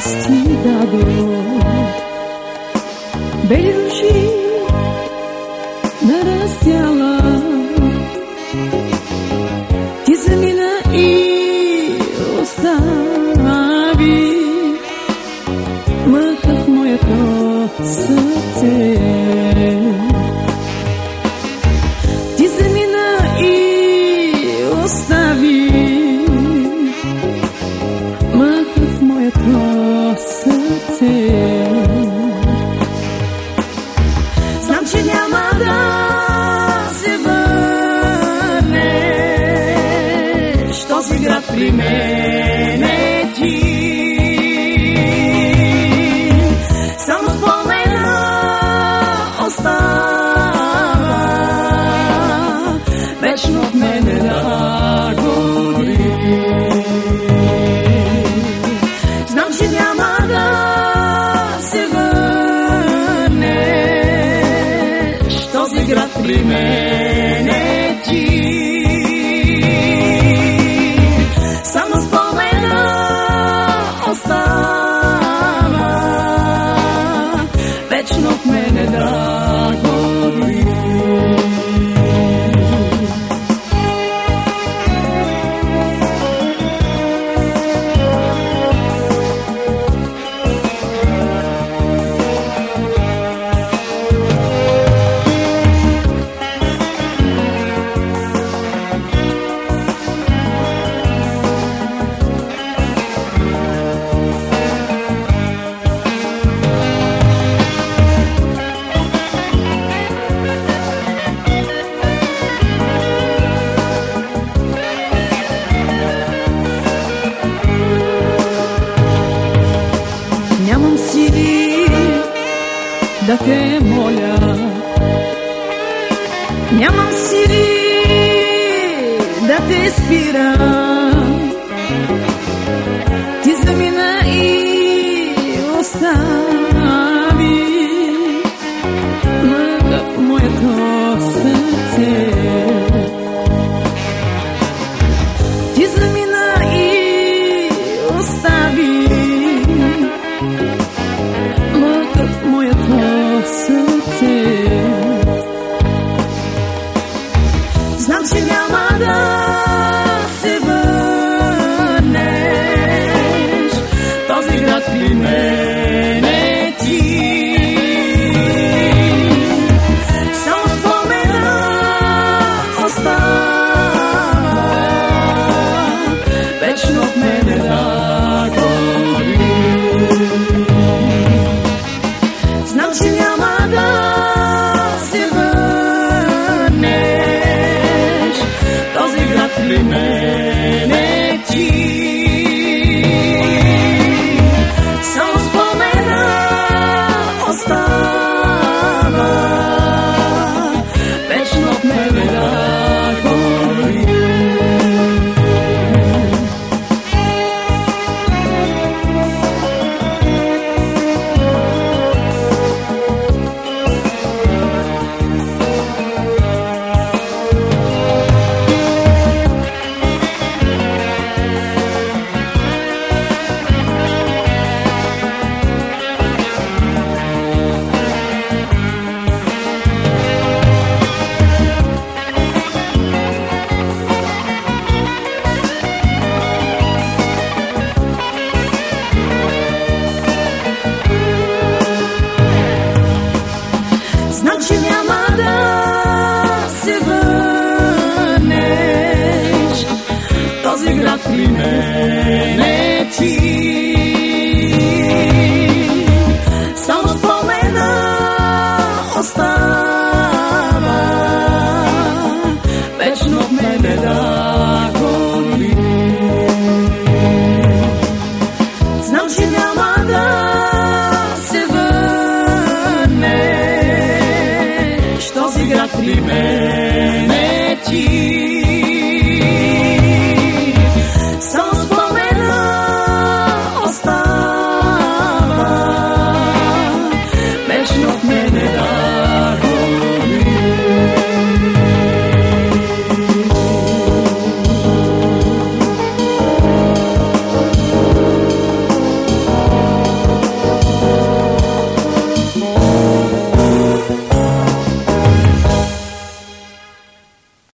bastidador Belushi narastjala Ti zemina i ostavi Махав моето сърце. мене ти. Само спомена остава, вечно в мене да гори. Знам, че няма да се върнеш, този град при мен. си да те моля. Нямам сили да те спирам. този при мене ти. Само спомена остава, вечно в мене да гори. Знам, че няма да се Що си град при мене